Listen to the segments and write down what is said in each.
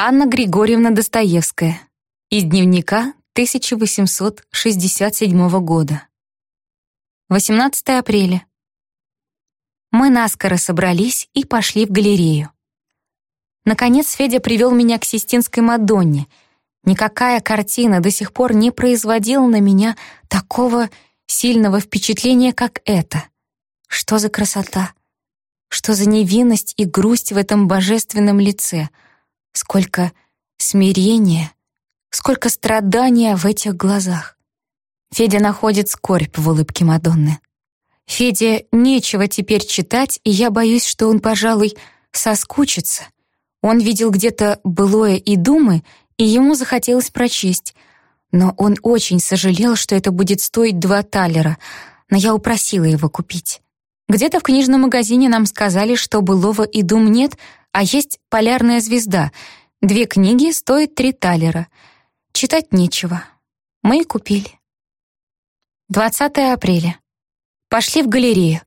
Анна Григорьевна Достоевская. Из дневника 1867 года. 18 апреля. Мы наскоро собрались и пошли в галерею. Наконец Федя привел меня к Систинской Мадонне. Никакая картина до сих пор не производила на меня такого сильного впечатления, как это. Что за красота! Что за невинность и грусть в этом божественном лице! Сколько смирения, сколько страдания в этих глазах! Федя находит скорбь в улыбке Мадонны. Феде нечего теперь читать, и я боюсь, что он, пожалуй, соскучится. Он видел где-то былое и думы, и ему захотелось прочесть. Но он очень сожалел, что это будет стоить два талера, но я упросила его купить. Где-то в книжном магазине нам сказали, что былого и дум нет, а есть «Полярная звезда». Две книги стоят три талера. Читать нечего. Мы и купили. 20 апреля. Пошли в галерею.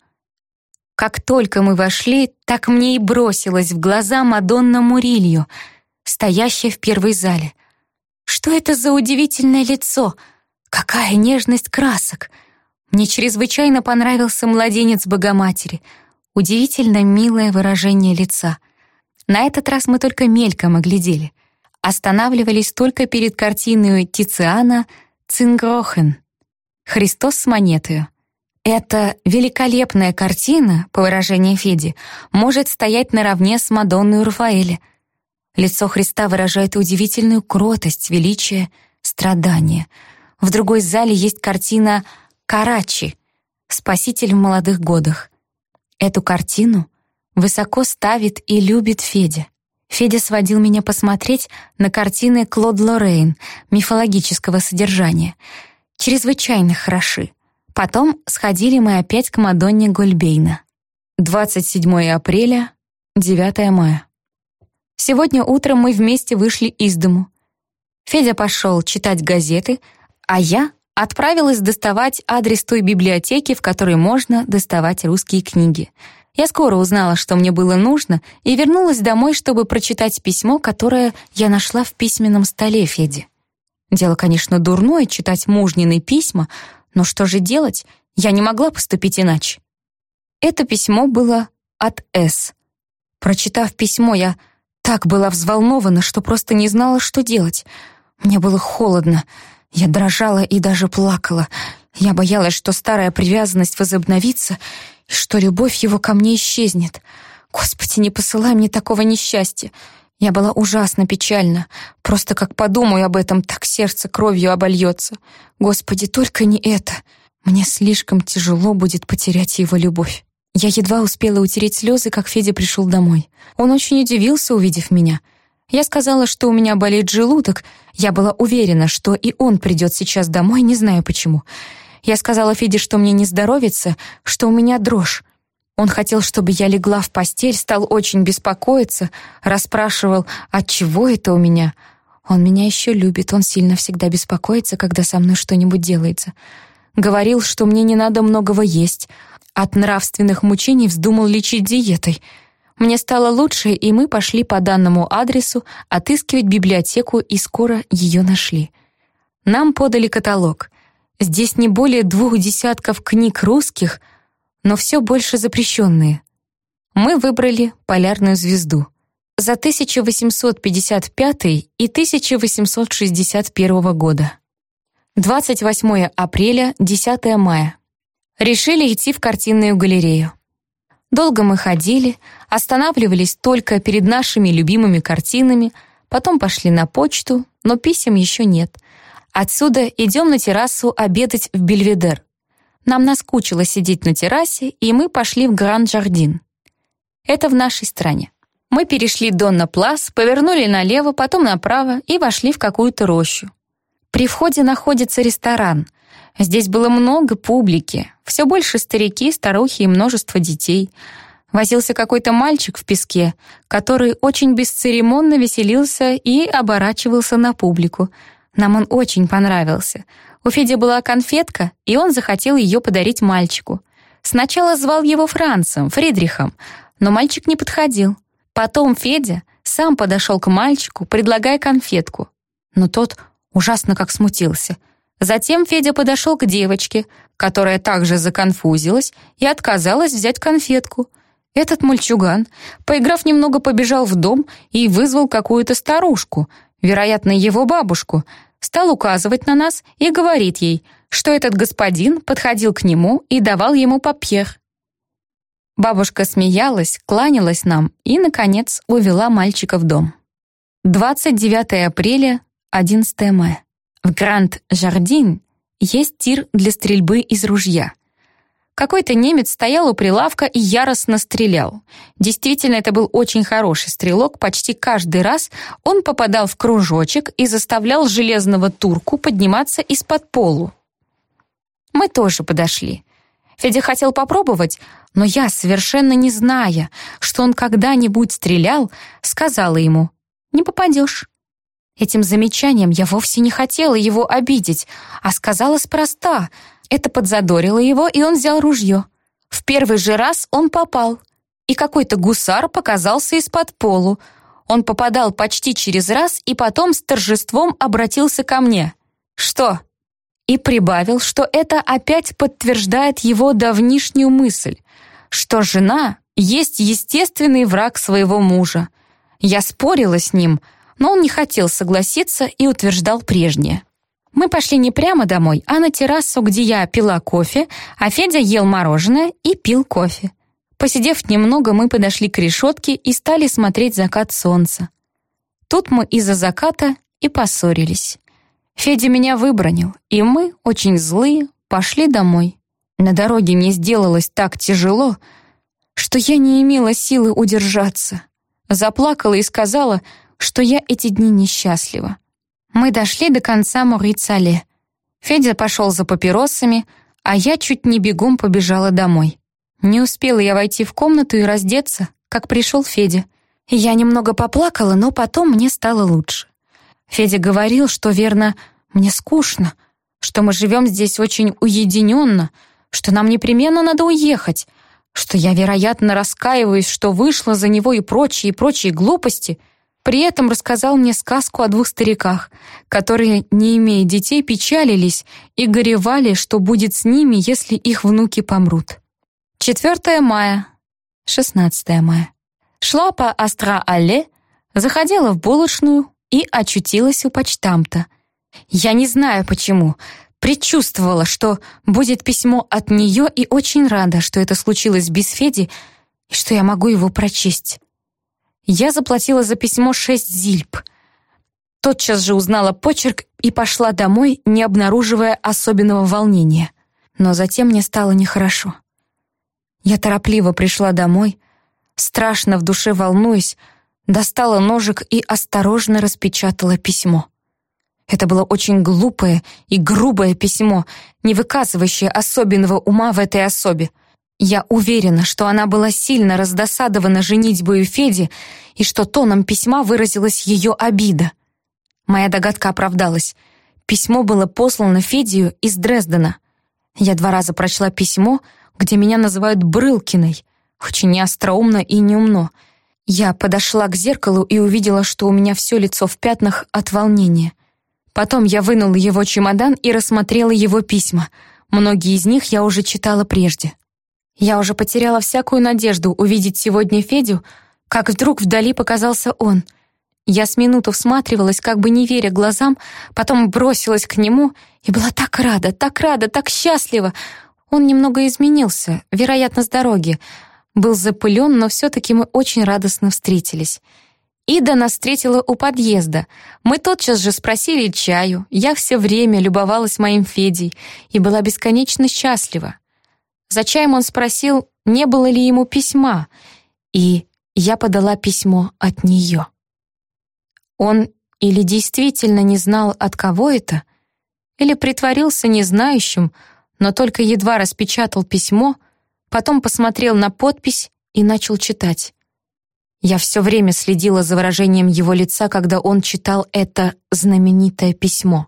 Как только мы вошли, так мне и бросилась в глаза Мадонна Мурилью, стоящая в первой зале. Что это за удивительное лицо? Какая нежность красок! Мне чрезвычайно понравился младенец Богоматери. Удивительно милое выражение лица. На этот раз мы только мельком оглядели. Останавливались только перед картиной Тициана «Цингрохен» «Христос с монетою». Эта великолепная картина, по выражению Феди, может стоять наравне с Мадонной Рафаэля. Лицо Христа выражает удивительную кротость, величие, страдание. В другой зале есть картина «Карачи», «Спаситель в молодых годах». Эту картину высоко ставит и любит Федя. Федя сводил меня посмотреть на картины Клод Лоррейн мифологического содержания. Чрезвычайно хороши. Потом сходили мы опять к Мадонне Гольбейна. 27 апреля, 9 мая. Сегодня утром мы вместе вышли из дому. Федя пошел читать газеты, а я отправилась доставать адрес той библиотеки, в которой можно доставать русские книги. Я скоро узнала, что мне было нужно, и вернулась домой, чтобы прочитать письмо, которое я нашла в письменном столе Феди. Дело, конечно, дурное читать мужнины письма, но что же делать? Я не могла поступить иначе. Это письмо было от С. Прочитав письмо, я так была взволнована, что просто не знала, что делать. Мне было холодно. Я дрожала и даже плакала. Я боялась, что старая привязанность возобновится что любовь его ко мне исчезнет. Господи, не посылай мне такого несчастья. Я была ужасно печальна. Просто как подумаю об этом, так сердце кровью обольется. Господи, только не это. Мне слишком тяжело будет потерять его любовь. Я едва успела утереть слезы, как Федя пришел домой. Он очень удивился, увидев меня. Я сказала, что у меня болит желудок. Я была уверена, что и он придет сейчас домой, не знаю почему. Я сказала Феде, что мне не здоровится, что у меня дрожь. Он хотел, чтобы я легла в постель, стал очень беспокоиться, расспрашивал, от чего это у меня. Он меня еще любит, он сильно всегда беспокоится, когда со мной что-нибудь делается. Говорил, что мне не надо многого есть. От нравственных мучений вздумал лечить диетой. Мне стало лучше, и мы пошли по данному адресу отыскивать библиотеку и скоро ее нашли. Нам подали каталог. Здесь не более двух десятков книг русских — но все больше запрещенные. Мы выбрали «Полярную звезду» за 1855 и 1861 года. 28 апреля, 10 мая. Решили идти в картинную галерею. Долго мы ходили, останавливались только перед нашими любимыми картинами, потом пошли на почту, но писем еще нет. Отсюда идем на террасу обедать в Бельведер. Нам наскучило сидеть на террасе, и мы пошли в Гранд-Жардин. Это в нашей стране. Мы перешли Донна Плас, повернули налево, потом направо и вошли в какую-то рощу. При входе находится ресторан. Здесь было много публики, все больше старики, старухи и множество детей. Возился какой-то мальчик в песке, который очень бесцеремонно веселился и оборачивался на публику. Нам он очень понравился. У Феди была конфетка, и он захотел ее подарить мальчику. Сначала звал его Францем, Фридрихом, но мальчик не подходил. Потом Федя сам подошел к мальчику, предлагая конфетку. Но тот ужасно как смутился. Затем Федя подошел к девочке, которая также законфузилась и отказалась взять конфетку. Этот мальчуган, поиграв немного, побежал в дом и вызвал какую-то старушку, вероятно, его бабушку, стал указывать на нас и говорит ей, что этот господин подходил к нему и давал ему папьер. Бабушка смеялась, кланялась нам и, наконец, увела мальчика в дом. 29 апреля, 11 мая. В Гранд-Жардин есть тир для стрельбы из ружья. Какой-то немец стоял у прилавка и яростно стрелял. Действительно, это был очень хороший стрелок. Почти каждый раз он попадал в кружочек и заставлял железного турку подниматься из-под полу. Мы тоже подошли. Федя хотел попробовать, но я, совершенно не зная, что он когда-нибудь стрелял, сказала ему «Не попадешь». Этим замечанием я вовсе не хотела его обидеть, а сказала спроста. Это подзадорило его, и он взял ружье. В первый же раз он попал, и какой-то гусар показался из-под полу. Он попадал почти через раз и потом с торжеством обратился ко мне. «Что?» И прибавил, что это опять подтверждает его давнишнюю мысль, что жена есть естественный враг своего мужа. Я спорила с ним — но он не хотел согласиться и утверждал прежнее. Мы пошли не прямо домой, а на террасу, где я пила кофе, а Федя ел мороженое и пил кофе. Посидев немного, мы подошли к решетке и стали смотреть закат солнца. Тут мы из-за заката и поссорились. Федя меня выбронил, и мы, очень злые, пошли домой. На дороге мне сделалось так тяжело, что я не имела силы удержаться. Заплакала и сказала, что я эти дни несчастлива. Мы дошли до конца Муриц-Алле. Федя пошел за папиросами, а я чуть не бегом побежала домой. Не успела я войти в комнату и раздеться, как пришел Федя. Я немного поплакала, но потом мне стало лучше. Федя говорил, что, верно, мне скучно, что мы живем здесь очень уединенно, что нам непременно надо уехать, что я, вероятно, раскаиваюсь, что вышла за него и прочие, и прочие глупости — при этом рассказал мне сказку о двух стариках, которые, не имея детей, печалились и горевали, что будет с ними, если их внуки помрут. 4 мая, 16 мая. Шла по Астра-Алле, заходила в булочную и очутилась у почтамта. Я не знаю почему, предчувствовала, что будет письмо от нее и очень рада, что это случилось без Феди и что я могу его прочесть. Я заплатила за письмо шесть зильб. Тотчас же узнала почерк и пошла домой, не обнаруживая особенного волнения. Но затем мне стало нехорошо. Я торопливо пришла домой, страшно в душе волнуясь, достала ножик и осторожно распечатала письмо. Это было очень глупое и грубое письмо, не выказывающее особенного ума в этой особе — я уверена, что она была сильно раздосадована женитьбою Феди и что тоном письма выразилась ее обида. Моя догадка оправдалась. Письмо было послано Федию из Дрездена. Я два раза прочла письмо, где меня называют Брылкиной. Очень неостроумно и неумно. Я подошла к зеркалу и увидела, что у меня все лицо в пятнах от волнения. Потом я вынула его чемодан и рассмотрела его письма. Многие из них я уже читала прежде. Я уже потеряла всякую надежду увидеть сегодня Федю, как вдруг вдали показался он. Я с минуту всматривалась, как бы не веря глазам, потом бросилась к нему и была так рада, так рада, так счастлива. Он немного изменился, вероятно, с дороги. Был запылен, но все-таки мы очень радостно встретились. Ида нас встретила у подъезда. Мы тотчас же спросили чаю. Я все время любовалась моим Федей и была бесконечно счастлива. За чаем он спросил, не было ли ему письма, и я подала письмо от нее. Он или действительно не знал, от кого это, или притворился незнающим, но только едва распечатал письмо, потом посмотрел на подпись и начал читать. Я все время следила за выражением его лица, когда он читал это знаменитое письмо.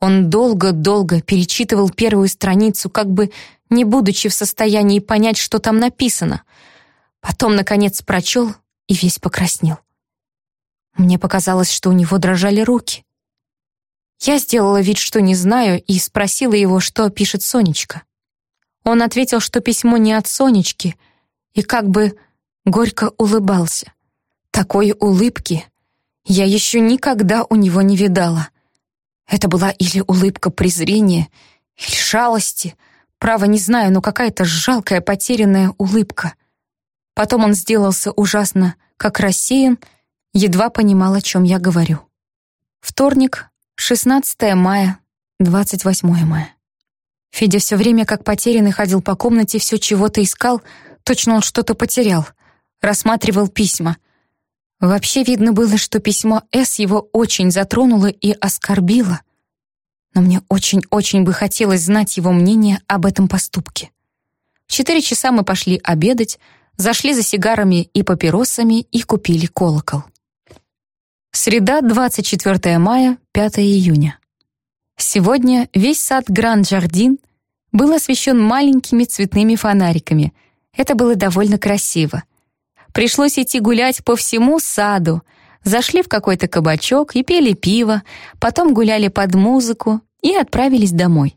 Он долго-долго перечитывал первую страницу, как бы не будучи в состоянии понять, что там написано. Потом, наконец, прочел и весь покраснел. Мне показалось, что у него дрожали руки. Я сделала вид, что не знаю, и спросила его, что пишет Сонечка. Он ответил, что письмо не от Сонечки, и как бы горько улыбался. Такой улыбки я еще никогда у него не видала. Это была или улыбка презрения, или шалости. Право не знаю, но какая-то жалкая потерянная улыбка. Потом он сделался ужасно, как рассеян, едва понимал, о чем я говорю. Вторник, 16 мая, 28 мая. Федя все время как потерянный ходил по комнате, все чего-то искал, точно он что-то потерял. Рассматривал письма — Вообще видно было, что письмо С его очень затронуло и оскорбило. Но мне очень-очень бы хотелось знать его мнение об этом поступке. В четыре часа мы пошли обедать, зашли за сигарами и папиросами и купили колокол. Среда, 24 мая, 5 июня. Сегодня весь сад Гранд-Жардин был освещен маленькими цветными фонариками. Это было довольно красиво. Пришлось идти гулять по всему саду. Зашли в какой-то кабачок и пели пиво, потом гуляли под музыку и отправились домой.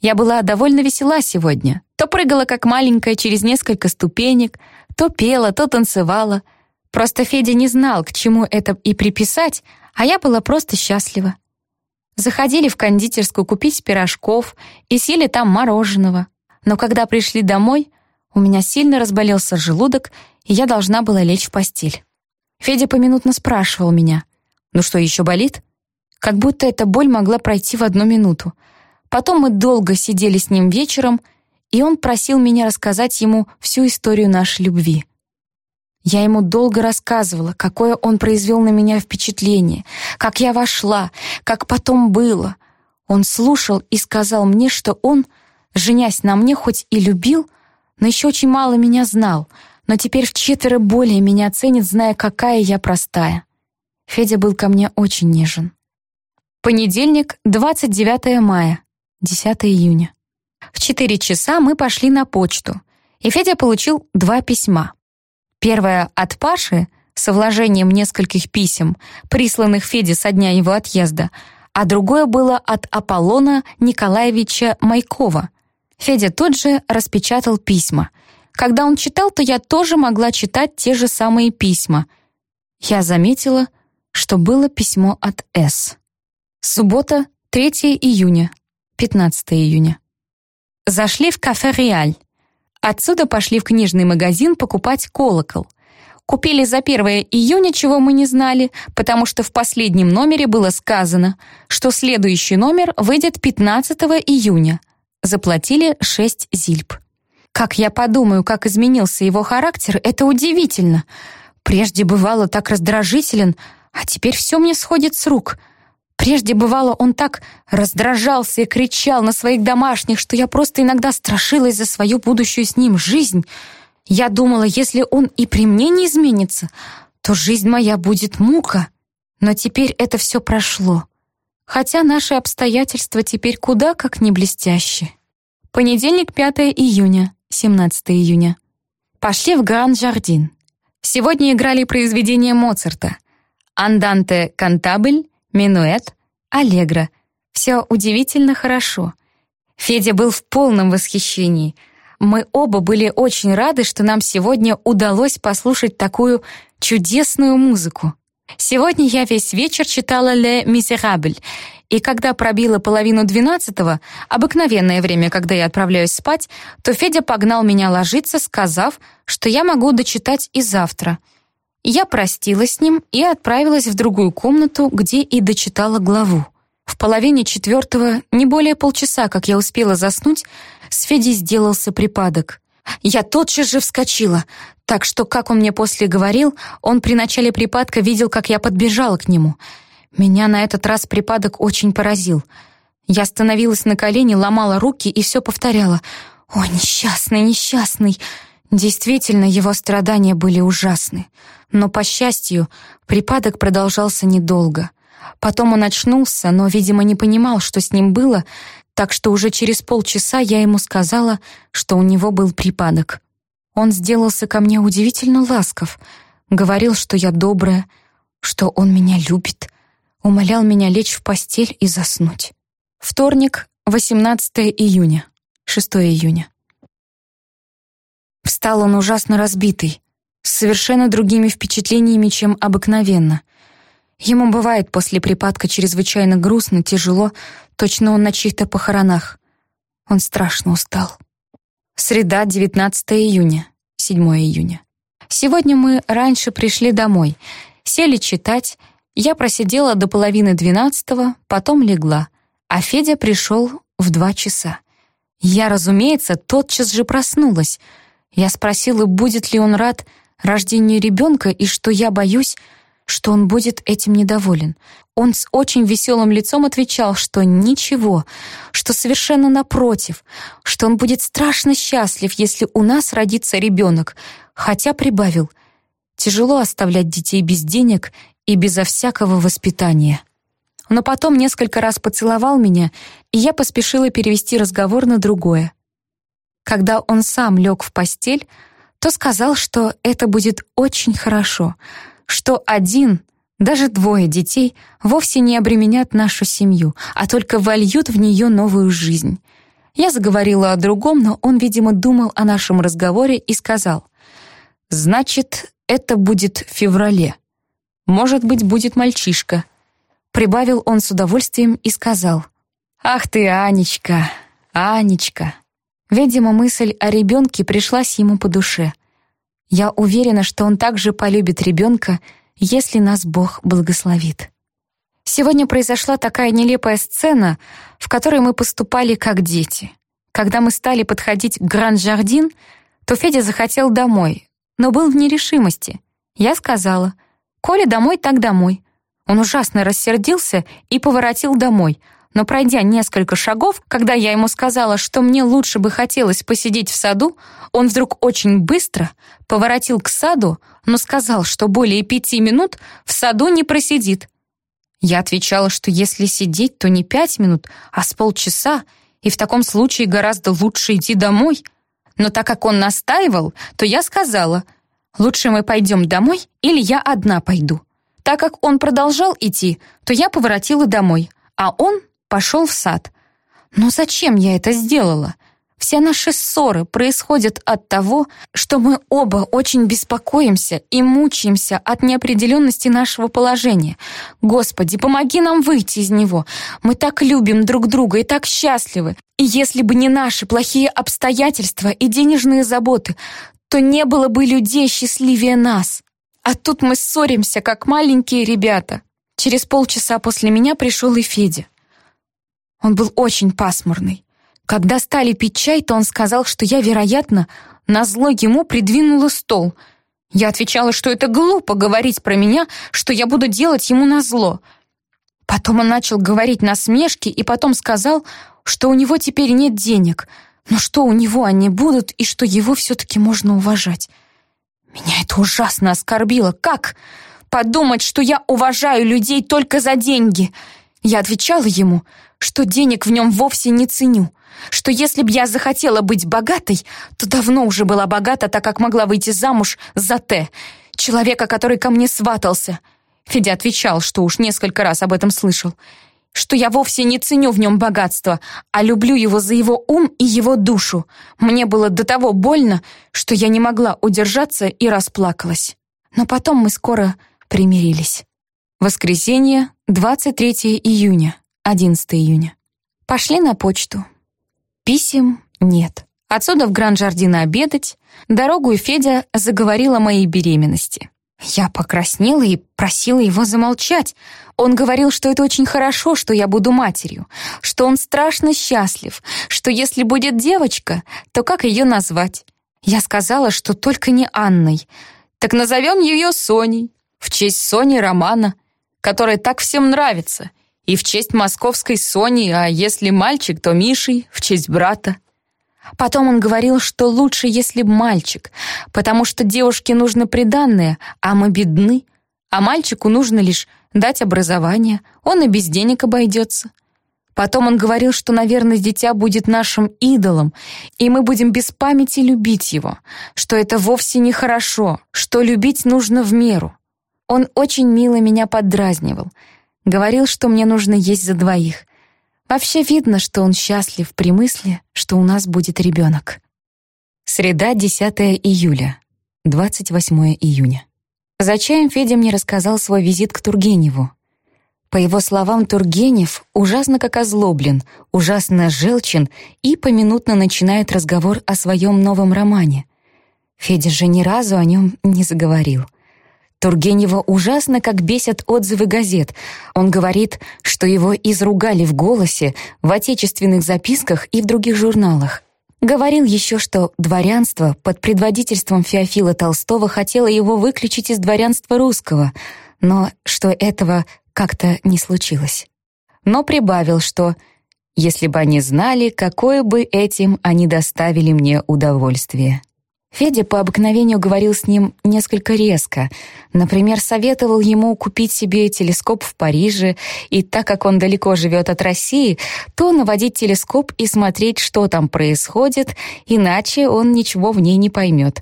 Я была довольно весела сегодня. То прыгала как маленькая через несколько ступенек, то пела, то танцевала. Просто Федя не знал, к чему это и приписать, а я была просто счастлива. Заходили в кондитерскую купить пирожков и съели там мороженого. Но когда пришли домой, у меня сильно разболелся желудок, и я должна была лечь в постель. Федя поминутно спрашивал меня, «Ну что, еще болит?» Как будто эта боль могла пройти в одну минуту. Потом мы долго сидели с ним вечером, и он просил меня рассказать ему всю историю нашей любви. Я ему долго рассказывала, какое он произвел на меня впечатление, как я вошла, как потом было. Он слушал и сказал мне, что он, женясь на мне, хоть и любил, но еще очень мало меня знал — но теперь в четверо более меня ценит, зная, какая я простая. Федя был ко мне очень нежен. Понедельник, 29 мая, 10 июня. В 4 часа мы пошли на почту, и Федя получил два письма. Первое от Паши со вложением нескольких писем, присланных Феде со дня его отъезда, а другое было от Аполлона Николаевича Майкова. Федя тут же распечатал письма — когда он читал, то я тоже могла читать те же самые письма. Я заметила, что было письмо от С. Суббота, 3 июня, 15 июня. Зашли в кафе «Реаль». Отсюда пошли в книжный магазин покупать колокол. Купили за 1 июня, чего мы не знали, потому что в последнем номере было сказано, что следующий номер выйдет 15 июня. Заплатили 6 зильб. Как я подумаю, как изменился его характер, это удивительно. Прежде бывало так раздражителен, а теперь все мне сходит с рук. Прежде бывало он так раздражался и кричал на своих домашних, что я просто иногда страшилась за свою будущую с ним жизнь. Я думала, если он и при мне не изменится, то жизнь моя будет мука. Но теперь это все прошло. Хотя наши обстоятельства теперь куда как не блестящие. Понедельник, 5 июня. 17 июня. Пошли в Гранд-Жардин. Сегодня играли произведения Моцарта. Анданте Кантабль, Минуэт, Аллегро. Все удивительно хорошо. Федя был в полном восхищении. Мы оба были очень рады, что нам сегодня удалось послушать такую чудесную музыку. Сегодня я весь вечер читала «Ле Мизерабль», и когда пробило половину двенадцатого, обыкновенное время, когда я отправляюсь спать, то Федя погнал меня ложиться, сказав, что я могу дочитать и завтра. Я простилась с ним и отправилась в другую комнату, где и дочитала главу. В половине четвертого, не более полчаса, как я успела заснуть, с Федей сделался припадок. Я тотчас же вскочила, так что, как он мне после говорил, он при начале припадка видел, как я подбежала к нему. Меня на этот раз припадок очень поразил. Я становилась на колени, ломала руки и все повторяла. «О, несчастный, несчастный!» Действительно, его страдания были ужасны. Но, по счастью, припадок продолжался недолго. Потом он очнулся, но, видимо, не понимал, что с ним было, так что уже через полчаса я ему сказала, что у него был припадок. Он сделался ко мне удивительно ласков, говорил, что я добрая. что он меня любит, умолял меня лечь в постель и заснуть. Вторник, 18 июня, 6 июня. Встал он ужасно разбитый, с совершенно другими впечатлениями, чем обыкновенно. Ему бывает после припадка чрезвычайно грустно, тяжело, точно он на чьих-то похоронах. Он страшно устал. Среда, 19 июня, 7 июня. Сегодня мы раньше пришли домой, сели читать, я просидела до половины двенадцатого, потом легла, а Федя пришел в два часа. Я, разумеется, тотчас же проснулась. Я спросила, будет ли он рад рождению ребенка и что я боюсь, что он будет этим недоволен. Он с очень веселым лицом отвечал, что ничего, что совершенно напротив, что он будет страшно счастлив, если у нас родится ребенок, хотя прибавил, тяжело оставлять детей без денег и безо всякого воспитания. Но потом несколько раз поцеловал меня, и я поспешила перевести разговор на другое. Когда он сам лег в постель, то сказал, что это будет очень хорошо, что один, даже двое детей вовсе не обременят нашу семью, а только вольют в нее новую жизнь. Я заговорила о другом, но он, видимо, думал о нашем разговоре и сказал, «Значит, это будет в феврале. Может быть, будет мальчишка». Прибавил он с удовольствием и сказал, «Ах ты, Анечка, Анечка». Видимо, мысль о ребенке пришлась ему по душе. Я уверена, что он также полюбит ребенка, если нас Бог благословит. Сегодня произошла такая нелепая сцена, в которой мы поступали как дети. Когда мы стали подходить к Гранд-Жардин, то Федя захотел домой, но был в нерешимости. Я сказала, «Коля домой, так домой». Он ужасно рассердился и поворотил домой — но пройдя несколько шагов, когда я ему сказала, что мне лучше бы хотелось посидеть в саду, он вдруг очень быстро поворотил к саду, но сказал, что более пяти минут в саду не просидит. Я отвечала, что если сидеть, то не пять минут, а с полчаса, и в таком случае гораздо лучше идти домой. Но так как он настаивал, то я сказала, лучше мы пойдем домой или я одна пойду. Так как он продолжал идти, то я поворотила домой, а он пошел в сад. Но зачем я это сделала? Все наши ссоры происходят от того, что мы оба очень беспокоимся и мучаемся от неопределенности нашего положения. Господи, помоги нам выйти из него. Мы так любим друг друга и так счастливы. И если бы не наши плохие обстоятельства и денежные заботы, то не было бы людей счастливее нас. А тут мы ссоримся, как маленькие ребята. Через полчаса после меня пришел и Федя. Он был очень пасмурный. Когда стали пить чай, то он сказал, что я, вероятно, назло ему придвинула стол. Я отвечала, что это глупо говорить про меня, что я буду делать ему назло. Потом он начал говорить насмешки и потом сказал, что у него теперь нет денег, но что у него они будут и что его все-таки можно уважать. Меня это ужасно оскорбило. Как? Подумать, что я уважаю людей только за деньги. Я отвечала ему, что денег в нем вовсе не ценю, что если б я захотела быть богатой, то давно уже была богата, так как могла выйти замуж за Т, человека, который ко мне сватался. Федя отвечал, что уж несколько раз об этом слышал, что я вовсе не ценю в нем богатство, а люблю его за его ум и его душу. Мне было до того больно, что я не могла удержаться и расплакалась. Но потом мы скоро примирились. Воскресенье, 23 июня. 11 июня. Пошли на почту. Писем нет. Отсюда в Гран-Жардино обедать. Дорогу и Федя заговорил о моей беременности. Я покраснела и просила его замолчать. Он говорил, что это очень хорошо, что я буду матерью, что он страшно счастлив, что если будет девочка, то как ее назвать? Я сказала, что только не Анной. Так назовем ее Соней, в честь Сони Романа, которая так всем нравится — и в честь московской Сони, а если мальчик, то Мишей, в честь брата. Потом он говорил, что лучше, если б мальчик, потому что девушке нужно приданное, а мы бедны, а мальчику нужно лишь дать образование, он и без денег обойдется. Потом он говорил, что, наверное, дитя будет нашим идолом, и мы будем без памяти любить его, что это вовсе не хорошо, что любить нужно в меру. Он очень мило меня поддразнивал. Говорил, что мне нужно есть за двоих. Вообще видно, что он счастлив при мысли, что у нас будет ребенок. Среда, 10 июля, 28 июня. За чаем Федя мне рассказал свой визит к Тургеневу. По его словам, Тургенев ужасно как озлоблен, ужасно желчен и поминутно начинает разговор о своем новом романе. Федя же ни разу о нем не заговорил. Тургенева ужасно как бесят отзывы газет. Он говорит, что его изругали в «Голосе», в отечественных записках и в других журналах. Говорил еще, что дворянство под предводительством Феофила Толстого хотело его выключить из дворянства русского, но что этого как-то не случилось. Но прибавил, что «если бы они знали, какое бы этим они доставили мне удовольствие». Федя по обыкновению говорил с ним несколько резко. Например, советовал ему купить себе телескоп в Париже, и так как он далеко живет от России, то наводить телескоп и смотреть, что там происходит, иначе он ничего в ней не поймет.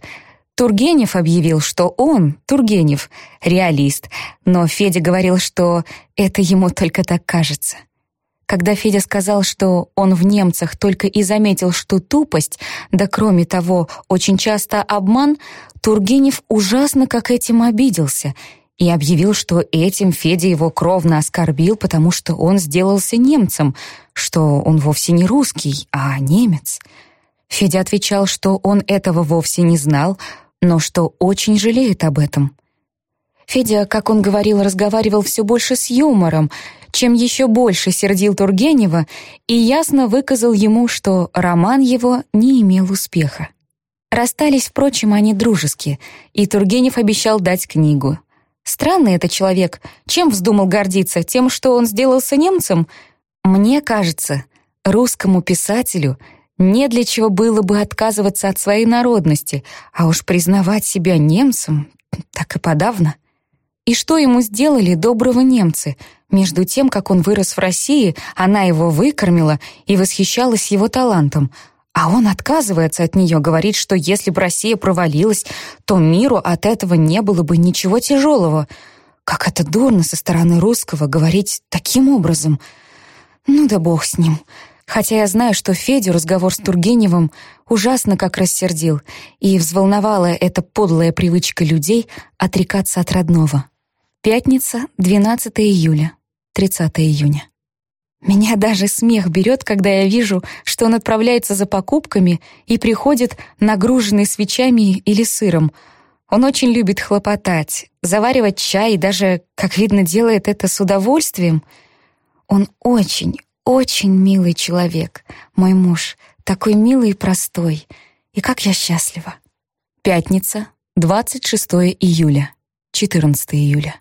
Тургенев объявил, что он, Тургенев, реалист, но Федя говорил, что это ему только так кажется. Когда Федя сказал, что он в немцах только и заметил, что тупость, да кроме того, очень часто обман, Тургенев ужасно как этим обиделся и объявил, что этим Федя его кровно оскорбил, потому что он сделался немцем, что он вовсе не русский, а немец. Федя отвечал, что он этого вовсе не знал, но что очень жалеет об этом. Федя, как он говорил, разговаривал все больше с юмором, чем еще больше сердил Тургенева и ясно выказал ему, что роман его не имел успеха. Расстались, впрочем, они дружески, и Тургенев обещал дать книгу. Странный это человек. Чем вздумал гордиться? Тем, что он сделался немцем? Мне кажется, русскому писателю не для чего было бы отказываться от своей народности, а уж признавать себя немцем так и подавно. И что ему сделали доброго немцы? Между тем, как он вырос в России, она его выкормила и восхищалась его талантом. А он отказывается от нее, говорит, что если бы Россия провалилась, то миру от этого не было бы ничего тяжелого. Как это дурно со стороны русского говорить таким образом. Ну да бог с ним. Хотя я знаю, что Федю разговор с Тургеневым ужасно как рассердил, и взволновала эта подлая привычка людей отрекаться от родного. Пятница, 12 июля, 30 июня. Меня даже смех берет, когда я вижу, что он отправляется за покупками и приходит нагруженный свечами или сыром. Он очень любит хлопотать, заваривать чай и даже, как видно, делает это с удовольствием. Он очень, очень милый человек, мой муж, такой милый и простой. И как я счастлива. Пятница, 26 июля, 14 июля.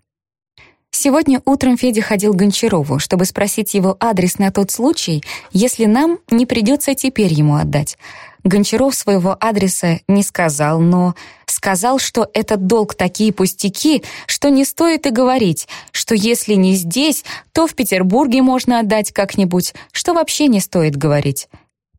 Сегодня утром Федя ходил к Гончарову, чтобы спросить его адрес на тот случай, если нам не придется теперь ему отдать. Гончаров своего адреса не сказал, но сказал, что этот долг такие пустяки, что не стоит и говорить, что если не здесь, то в Петербурге можно отдать как-нибудь, что вообще не стоит говорить.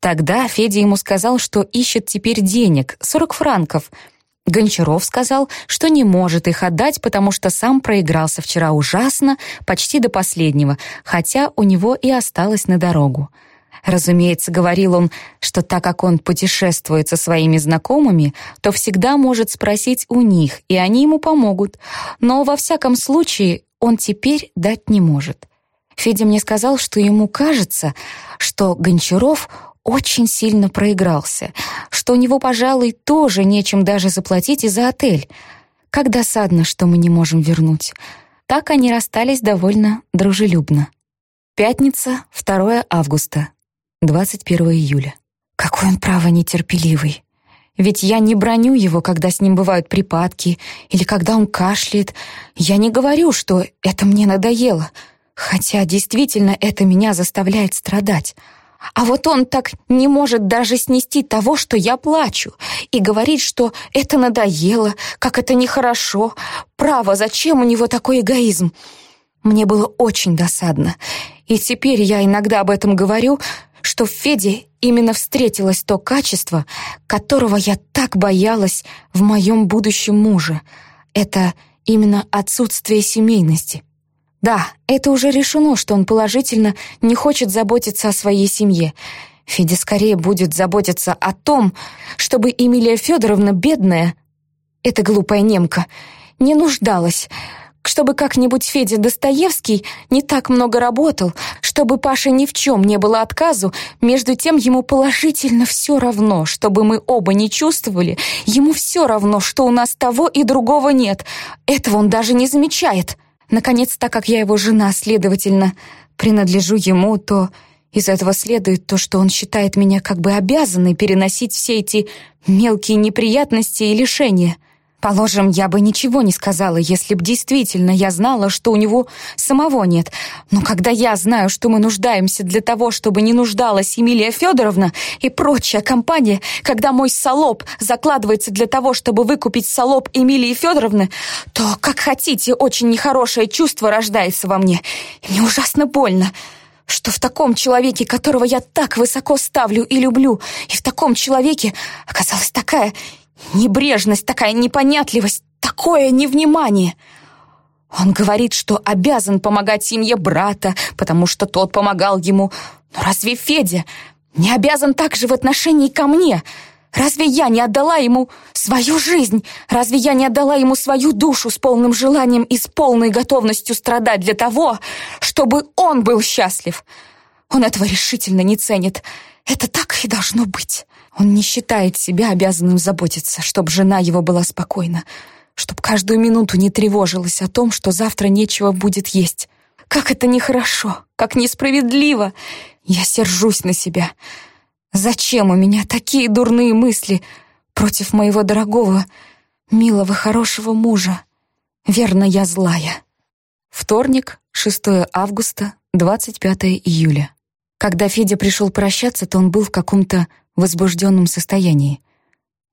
Тогда Федя ему сказал, что ищет теперь денег, 40 франков — Гончаров сказал, что не может их отдать, потому что сам проигрался вчера ужасно, почти до последнего, хотя у него и осталось на дорогу. Разумеется, говорил он, что так как он путешествует со своими знакомыми, то всегда может спросить у них, и они ему помогут. Но во всяком случае он теперь дать не может. Федя мне сказал, что ему кажется, что Гончаров очень сильно проигрался, что у него, пожалуй, тоже нечем даже заплатить и за отель. Как досадно, что мы не можем вернуть. Так они расстались довольно дружелюбно. Пятница, 2 августа, 21 июля. Какой он, право, нетерпеливый. Ведь я не броню его, когда с ним бывают припадки или когда он кашляет. Я не говорю, что это мне надоело, хотя действительно это меня заставляет страдать. А вот он так не может даже снести того, что я плачу, и говорит, что это надоело, как это нехорошо. Право, зачем у него такой эгоизм? Мне было очень досадно. И теперь я иногда об этом говорю, что в Феде именно встретилось то качество, которого я так боялась в моем будущем муже. Это именно отсутствие семейности. Да, это уже решено, что он положительно не хочет заботиться о своей семье. Федя скорее будет заботиться о том, чтобы Эмилия Федоровна, бедная, эта глупая немка, не нуждалась, чтобы как-нибудь Федя Достоевский не так много работал, чтобы Паше ни в чем не было отказу, между тем ему положительно все равно, чтобы мы оба не чувствовали, ему все равно, что у нас того и другого нет. Этого он даже не замечает. Наконец, так как я его жена, следовательно, принадлежу ему, то из этого следует то, что он считает меня как бы обязанной переносить все эти мелкие неприятности и лишения — Положим, я бы ничего не сказала, если б действительно я знала, что у него самого нет. Но когда я знаю, что мы нуждаемся для того, чтобы не нуждалась Эмилия Федоровна и прочая компания, когда мой салоп закладывается для того, чтобы выкупить салоп Эмилии Федоровны, то, как хотите, очень нехорошее чувство рождается во мне. И мне ужасно больно что в таком человеке, которого я так высоко ставлю и люблю, и в таком человеке оказалась такая Небрежность, такая непонятливость, такое невнимание. Он говорит, что обязан помогать семье брата, потому что тот помогал ему. Но разве Федя не обязан также в отношении ко мне? Разве я не отдала ему свою жизнь? Разве я не отдала ему свою душу с полным желанием и с полной готовностью страдать для того, чтобы он был счастлив? Он этого решительно не ценит. Это так и должно быть. Он не считает себя обязанным заботиться, чтобы жена его была спокойна, чтобы каждую минуту не тревожилась о том, что завтра нечего будет есть. Как это нехорошо, как несправедливо. Я сержусь на себя. Зачем у меня такие дурные мысли против моего дорогого, милого, хорошего мужа? Верно, я злая. Вторник, 6 августа, 25 июля. Когда Федя пришел прощаться, то он был в каком-то возбужденном состоянии.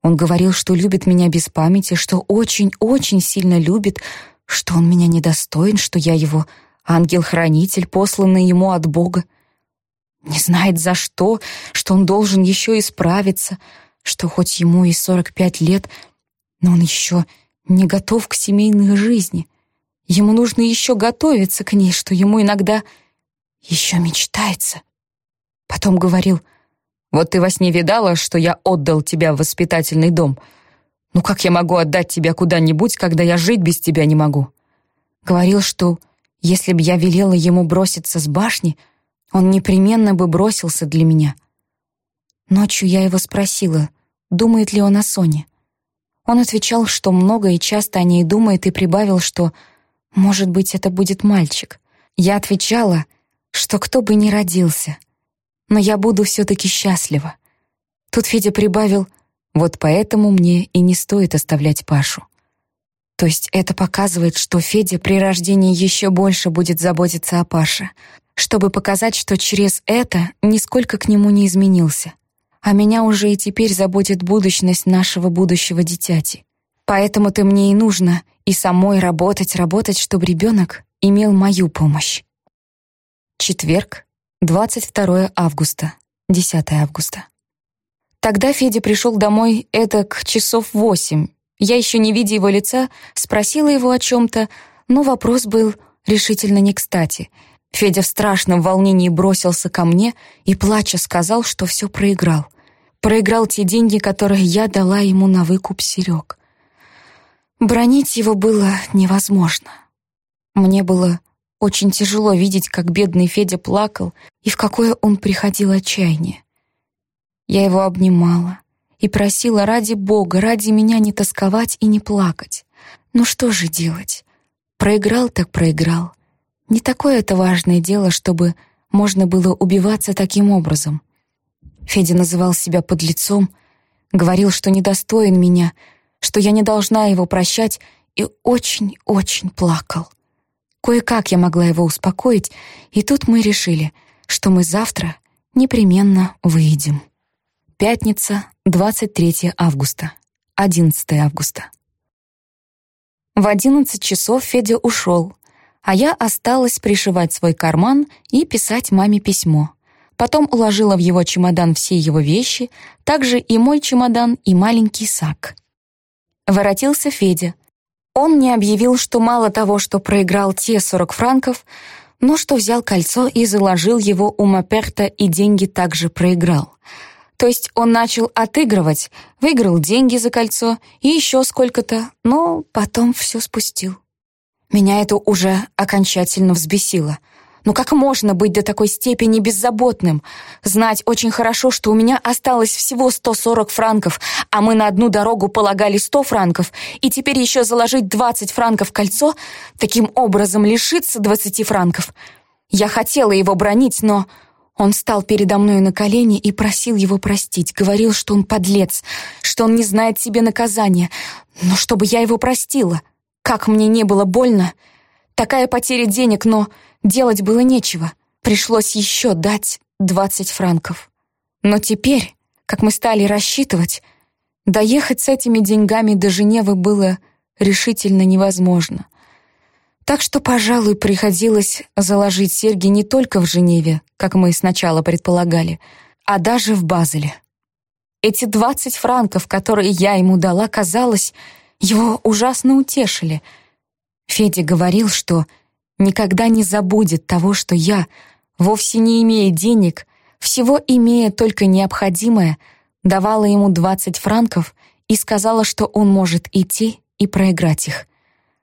Он говорил, что любит меня без памяти, что очень-очень сильно любит, что он меня недостоин, что я его ангел-хранитель, посланный ему от Бога. Не знает за что, что он должен еще исправиться, что хоть ему и 45 лет, но он еще не готов к семейной жизни. Ему нужно еще готовиться к ней, что ему иногда еще мечтается. Потом говорил — вот ты во сне видала, что я отдал тебя в воспитательный дом. Ну как я могу отдать тебя куда-нибудь, когда я жить без тебя не могу?» Говорил, что если б я велела ему броситься с башни, он непременно бы бросился для меня. Ночью я его спросила, думает ли он о Соне. Он отвечал, что много и часто о ней думает, и прибавил, что, может быть, это будет мальчик. Я отвечала, что кто бы ни родился, но я буду все-таки счастлива. Тут Федя прибавил, вот поэтому мне и не стоит оставлять Пашу. То есть это показывает, что Федя при рождении еще больше будет заботиться о Паше, чтобы показать, что через это нисколько к нему не изменился. А меня уже и теперь заботит будущность нашего будущего дитяти. Поэтому-то мне и нужно и самой работать, работать, чтобы ребенок имел мою помощь. Четверг, 22 августа, 10 августа. Тогда Федя пришел домой это к часов восемь. Я еще не видя его лица, спросила его о чем-то, но вопрос был решительно не кстати. Федя в страшном волнении бросился ко мне и, плача, сказал, что все проиграл. Проиграл те деньги, которые я дала ему на выкуп Серег. Бронить его было невозможно. Мне было очень тяжело видеть, как бедный Федя плакал и в какое он приходил отчаяние. Я его обнимала и просила ради Бога, ради меня не тосковать и не плакать. Ну что же делать? Проиграл так проиграл. Не такое это важное дело, чтобы можно было убиваться таким образом. Федя называл себя подлецом, говорил, что недостоин меня, что я не должна его прощать, и очень-очень плакал. Кое-как я могла его успокоить, и тут мы решили, что мы завтра непременно выйдем. Пятница, 23 августа, 11 августа. В 11 часов Федя ушел, а я осталась пришивать свой карман и писать маме письмо. Потом уложила в его чемодан все его вещи, также и мой чемодан и маленький сак. Воротился Федя — Он мне объявил, что мало того, что проиграл те 40 франков, но что взял кольцо и заложил его у Маперта и деньги также проиграл. То есть он начал отыгрывать, выиграл деньги за кольцо и еще сколько-то, но потом все спустил. Меня это уже окончательно взбесило — но как можно быть до такой степени беззаботным? Знать очень хорошо, что у меня осталось всего 140 франков, а мы на одну дорогу полагали 100 франков, и теперь еще заложить 20 франков кольцо, таким образом лишиться 20 франков. Я хотела его бронить, но... Он встал передо мной на колени и просил его простить, говорил, что он подлец, что он не знает себе наказания, но чтобы я его простила. Как мне не было больно. Такая потеря денег, но Делать было нечего. Пришлось еще дать двадцать франков. Но теперь, как мы стали рассчитывать, доехать с этими деньгами до Женевы было решительно невозможно. Так что, пожалуй, приходилось заложить серьги не только в Женеве, как мы сначала предполагали, а даже в Базеле. Эти двадцать франков, которые я ему дала, казалось, его ужасно утешили. Федя говорил, что никогда не забудет того, что я, вовсе не имея денег, всего имея только необходимое, давала ему 20 франков и сказала, что он может идти и проиграть их,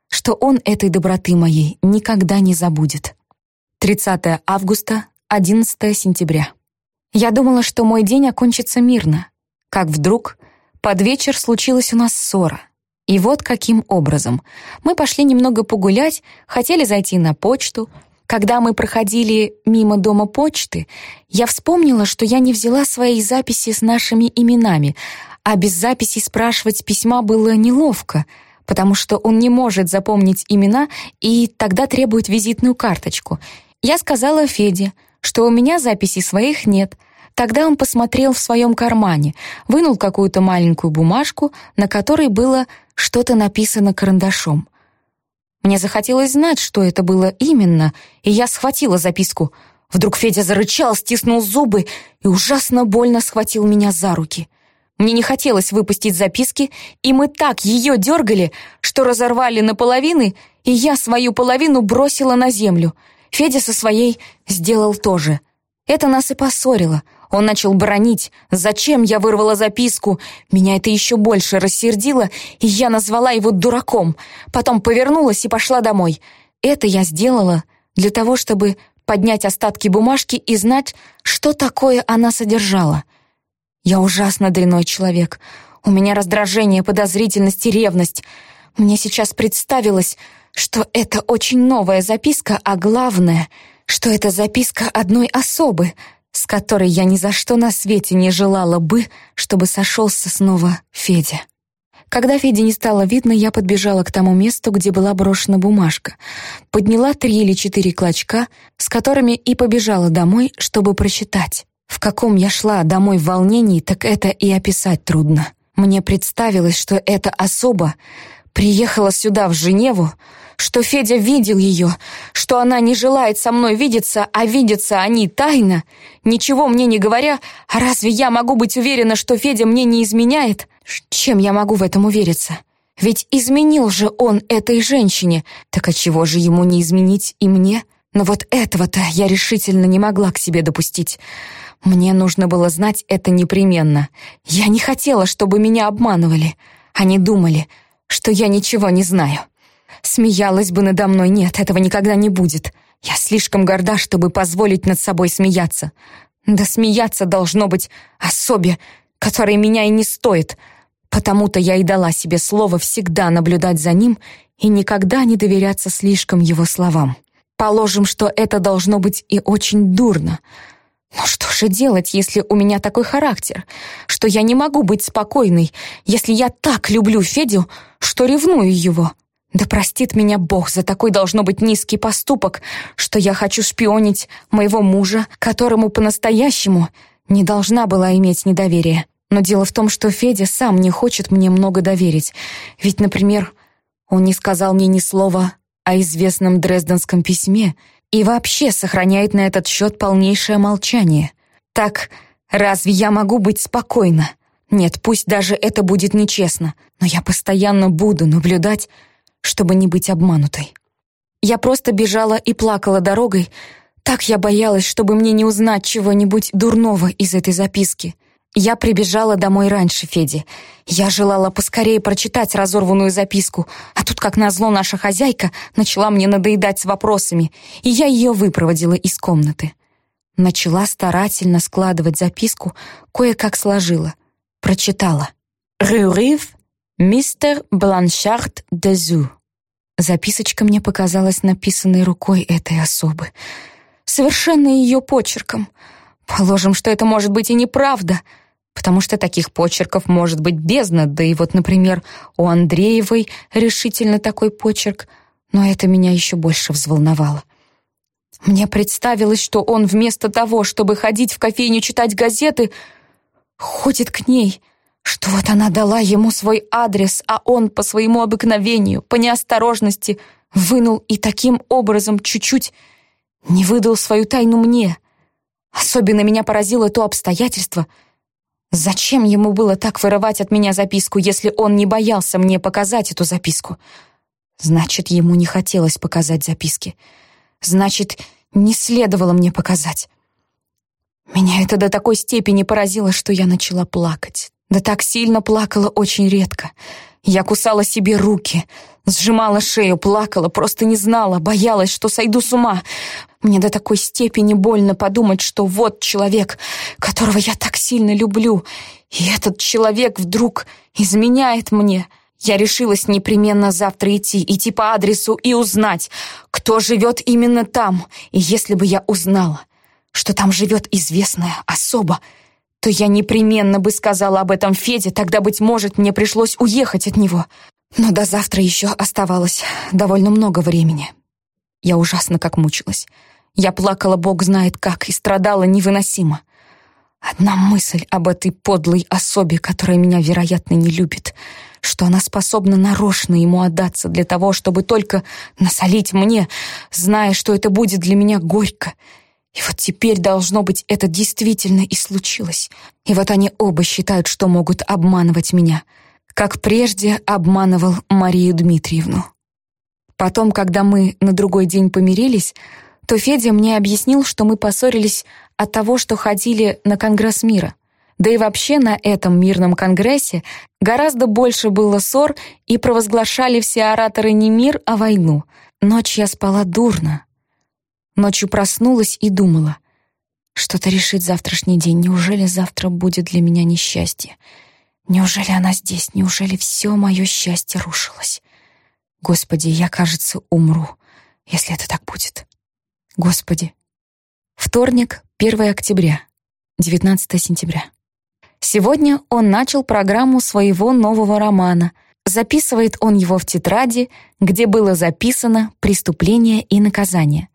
что он этой доброты моей никогда не забудет. 30 августа, 11 сентября. Я думала, что мой день окончится мирно, как вдруг под вечер случилась у нас ссора — и вот каким образом. Мы пошли немного погулять, хотели зайти на почту. Когда мы проходили мимо дома почты, я вспомнила, что я не взяла свои записи с нашими именами, а без записи спрашивать письма было неловко, потому что он не может запомнить имена и тогда требует визитную карточку. Я сказала Феде, что у меня записей своих нет — Тогда он посмотрел в своем кармане, вынул какую-то маленькую бумажку, на которой было что-то написано карандашом. Мне захотелось знать, что это было именно, и я схватила записку. Вдруг Федя зарычал, стиснул зубы и ужасно больно схватил меня за руки. Мне не хотелось выпустить записки, и мы так ее дергали, что разорвали наполовины, и я свою половину бросила на землю. Федя со своей сделал то же. Это нас и поссорило. Он начал бронить. Зачем я вырвала записку? Меня это еще больше рассердило, и я назвала его дураком. Потом повернулась и пошла домой. Это я сделала для того, чтобы поднять остатки бумажки и знать, что такое она содержала. Я ужасно дряной человек. У меня раздражение, подозрительность и ревность. Мне сейчас представилось, что это очень новая записка, а главное, что это записка одной особы — с которой я ни за что на свете не желала бы, чтобы сошелся снова Федя. Когда Феди не стало видно, я подбежала к тому месту, где была брошена бумажка, подняла три или четыре клочка, с которыми и побежала домой, чтобы прочитать. В каком я шла домой в волнении, так это и описать трудно. Мне представилось, что эта особа приехала сюда, в Женеву, что Федя видел ее, что она не желает со мной видеться, а видятся они тайно, ничего мне не говоря, разве я могу быть уверена, что Федя мне не изменяет? Чем я могу в этом увериться? Ведь изменил же он этой женщине, так отчего же ему не изменить и мне? Но вот этого-то я решительно не могла к себе допустить. Мне нужно было знать это непременно. Я не хотела, чтобы меня обманывали. Они думали, что я ничего не знаю. Смеялась бы надо мной, нет, этого никогда не будет. Я слишком горда, чтобы позволить над собой смеяться. Да смеяться должно быть особе, которой меня и не стоит. Потому-то я и дала себе слово всегда наблюдать за ним и никогда не доверяться слишком его словам. Положим, что это должно быть и очень дурно. Но что же делать, если у меня такой характер, что я не могу быть спокойной, если я так люблю Федю, что ревную его?» Да простит меня Бог за такой должно быть низкий поступок, что я хочу шпионить моего мужа, которому по-настоящему не должна была иметь недоверие. Но дело в том, что Федя сам не хочет мне много доверить. Ведь, например, он не сказал мне ни слова о известном дрезденском письме и вообще сохраняет на этот счет полнейшее молчание. Так разве я могу быть спокойна? Нет, пусть даже это будет нечестно, но я постоянно буду наблюдать чтобы не быть обманутой. Я просто бежала и плакала дорогой, так я боялась, чтобы мне не узнать чего-нибудь дурного из этой записки. Я прибежала домой раньше Феди. Я желала поскорее прочитать разорванную записку, а тут, как назло, наша хозяйка начала мне надоедать с вопросами, и я ее выпроводила из комнаты. Начала старательно складывать записку, кое-как сложила. Прочитала. «Рюрив, мистер Бланшард де Зу». Записочка мне показалась написанной рукой этой особы. Совершенно ее почерком. Положим, что это может быть и неправда — потому что таких почерков может быть бездна, да и вот, например, у Андреевой решительно такой почерк, но это меня еще больше взволновало. Мне представилось, что он вместо того, чтобы ходить в кофейню читать газеты, ходит к ней, что вот она дала ему свой адрес, а он по своему обыкновению, по неосторожности, вынул и таким образом чуть-чуть не выдал свою тайну мне. Особенно меня поразило то обстоятельство — Зачем ему было так вырывать от меня записку, если он не боялся мне показать эту записку? Значит, ему не хотелось показать записки. Значит, не следовало мне показать. Меня это до такой степени поразило, что я начала плакать. Да так сильно плакала очень редко. Я кусала себе руки, сжимала шею, плакала, просто не знала, боялась, что сойду с ума. Мне до такой степени больно подумать, что вот человек, которого я так сильно люблю, и этот человек вдруг изменяет мне. Я решилась непременно завтра идти, идти по адресу и узнать, кто живет именно там. И если бы я узнала, что там живет известная особа, то я непременно бы сказала об этом Феде, тогда, быть может, мне пришлось уехать от него. Но до завтра еще оставалось довольно много времени. Я ужасно как мучилась. Я плакала, бог знает как, и страдала невыносимо. Одна мысль об этой подлой особе, которая меня, вероятно, не любит, что она способна нарочно ему отдаться для того, чтобы только насолить мне, зная, что это будет для меня горько. И вот теперь, должно быть, это действительно и случилось. И вот они оба считают, что могут обманывать меня, как прежде обманывал Марию Дмитриевну. Потом, когда мы на другой день помирились, то Федя мне объяснил, что мы поссорились от того, что ходили на Конгресс мира. Да и вообще на этом мирном конгрессе гораздо больше было ссор и провозглашали все ораторы не мир, а войну. Ночь я спала дурно. Ночью проснулась и думала, что-то решит завтрашний день. Неужели завтра будет для меня несчастье? Неужели она здесь? Неужели все мое счастье рушилось? Господи, я, кажется, умру, если это так будет. Господи. Вторник, 1 октября, 19 сентября. Сегодня он начал программу своего нового романа. Записывает он его в тетради, где было записано «Преступление и наказание».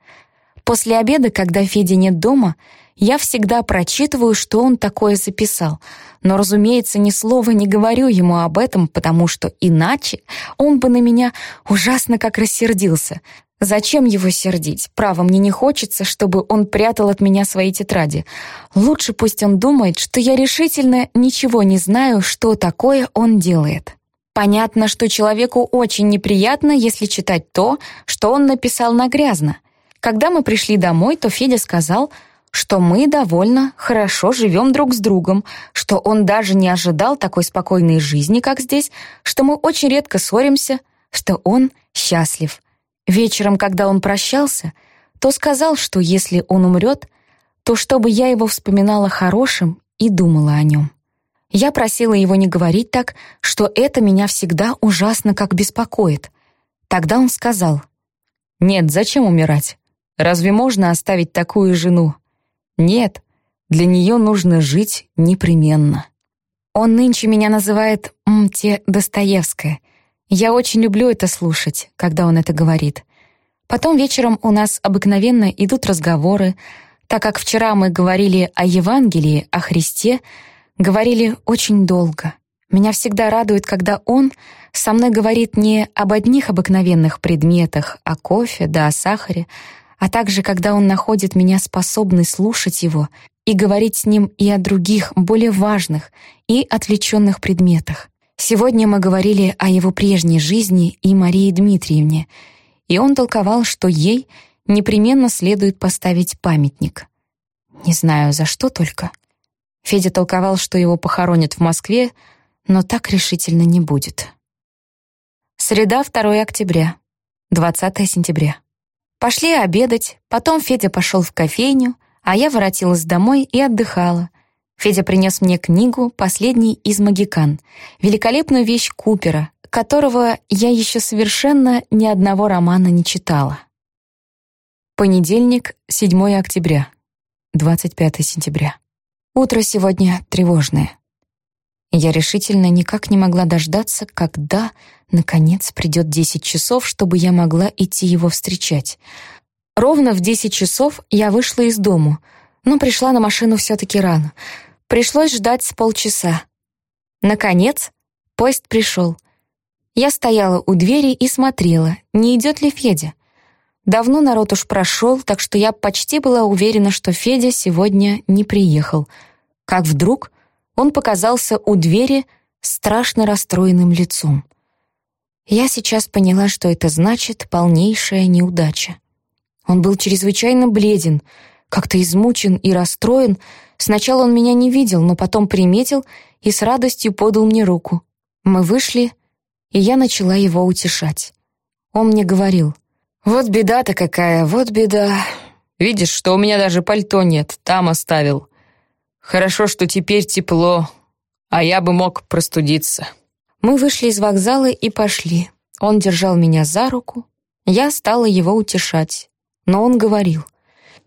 После обеда, когда Феди нет дома, я всегда прочитываю, что он такое записал, но, разумеется, ни слова не говорю ему об этом, потому что иначе он бы на меня ужасно как рассердился, Зачем его сердить? Право, мне не хочется, чтобы он прятал от меня свои тетради. Лучше пусть он думает, что я решительно ничего не знаю, что такое он делает. Понятно, что человеку очень неприятно, если читать то, что он написал на грязно. Когда мы пришли домой, то Федя сказал, что мы довольно хорошо живем друг с другом, что он даже не ожидал такой спокойной жизни, как здесь, что мы очень редко ссоримся, что он счастлив — Вечером, когда он прощался, то сказал, что если он умрет, то чтобы я его вспоминала хорошим и думала о нем. Я просила его не говорить так, что это меня всегда ужасно как беспокоит. Тогда он сказал, «Нет, зачем умирать? Разве можно оставить такую жену? Нет, для нее нужно жить непременно». Он нынче меня называет «Мте Достоевская», я очень люблю это слушать, когда он это говорит. Потом вечером у нас обыкновенно идут разговоры, так как вчера мы говорили о Евангелии, о Христе, говорили очень долго. Меня всегда радует, когда он со мной говорит не об одних обыкновенных предметах, о кофе да о сахаре, а также когда он находит меня способной слушать его и говорить с ним и о других, более важных и отвлеченных предметах. Сегодня мы говорили о его прежней жизни и Марии Дмитриевне, и он толковал, что ей непременно следует поставить памятник. Не знаю, за что только. Федя толковал, что его похоронят в Москве, но так решительно не будет. Среда, 2 октября, 20 сентября. Пошли обедать, потом Федя пошел в кофейню, а я воротилась домой и отдыхала. Федя принес мне книгу «Последний из магикан», великолепную вещь Купера, которого я еще совершенно ни одного романа не читала. Понедельник, 7 октября, 25 сентября. Утро сегодня тревожное. Я решительно никак не могла дождаться, когда, наконец, придет 10 часов, чтобы я могла идти его встречать. Ровно в 10 часов я вышла из дому, но пришла на машину все-таки рано. Пришлось ждать с полчаса. Наконец, поезд пришел. Я стояла у двери и смотрела, не идет ли Федя. Давно народ уж прошел, так что я почти была уверена, что Федя сегодня не приехал. Как вдруг он показался у двери страшно расстроенным лицом. Я сейчас поняла, что это значит полнейшая неудача. Он был чрезвычайно бледен, как-то измучен и расстроен. Сначала он меня не видел, но потом приметил и с радостью подал мне руку. Мы вышли, и я начала его утешать. Он мне говорил, «Вот беда-то какая, вот беда. Видишь, что у меня даже пальто нет, там оставил. Хорошо, что теперь тепло, а я бы мог простудиться. Мы вышли из вокзала и пошли. Он держал меня за руку. Я стала его утешать. Но он говорил.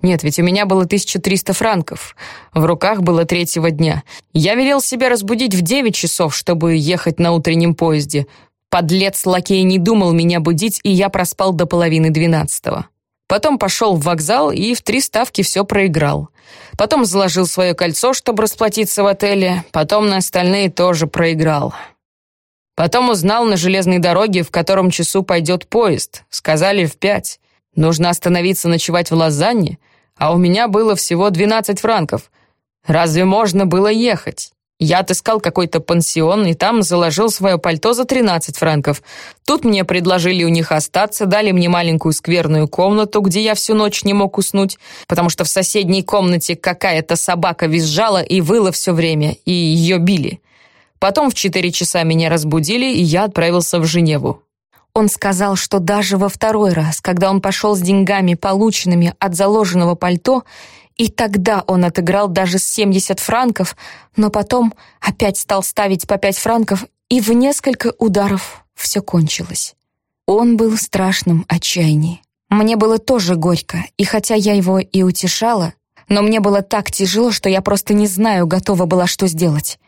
«Нет, ведь у меня было 1300 франков. В руках было третьего дня. Я велел себя разбудить в 9 часов, чтобы ехать на утреннем поезде. Подлец лакей не думал меня будить, и я проспал до половины двенадцатого. Потом пошел в вокзал и в три ставки все проиграл. Потом заложил свое кольцо, чтобы расплатиться в отеле. Потом на остальные тоже проиграл. Потом узнал на железной дороге, в котором часу пойдет поезд. Сказали в пять. Нужно остановиться ночевать в Лозанне, а у меня было всего 12 франков. Разве можно было ехать? Я отыскал какой-то пансион и там заложил свое пальто за 13 франков. Тут мне предложили у них остаться, дали мне маленькую скверную комнату, где я всю ночь не мог уснуть, потому что в соседней комнате какая-то собака визжала и выла все время, и ее били. Потом в 4 часа меня разбудили, и я отправился в Женеву. Он сказал, что даже во второй раз, когда он пошел с деньгами, полученными от заложенного пальто, и тогда он отыграл даже 70 франков, но потом опять стал ставить по 5 франков, и в несколько ударов все кончилось. Он был в страшном отчаянии. Мне было тоже горько, и хотя я его и утешала, но мне было так тяжело, что я просто не знаю, готова была что сделать.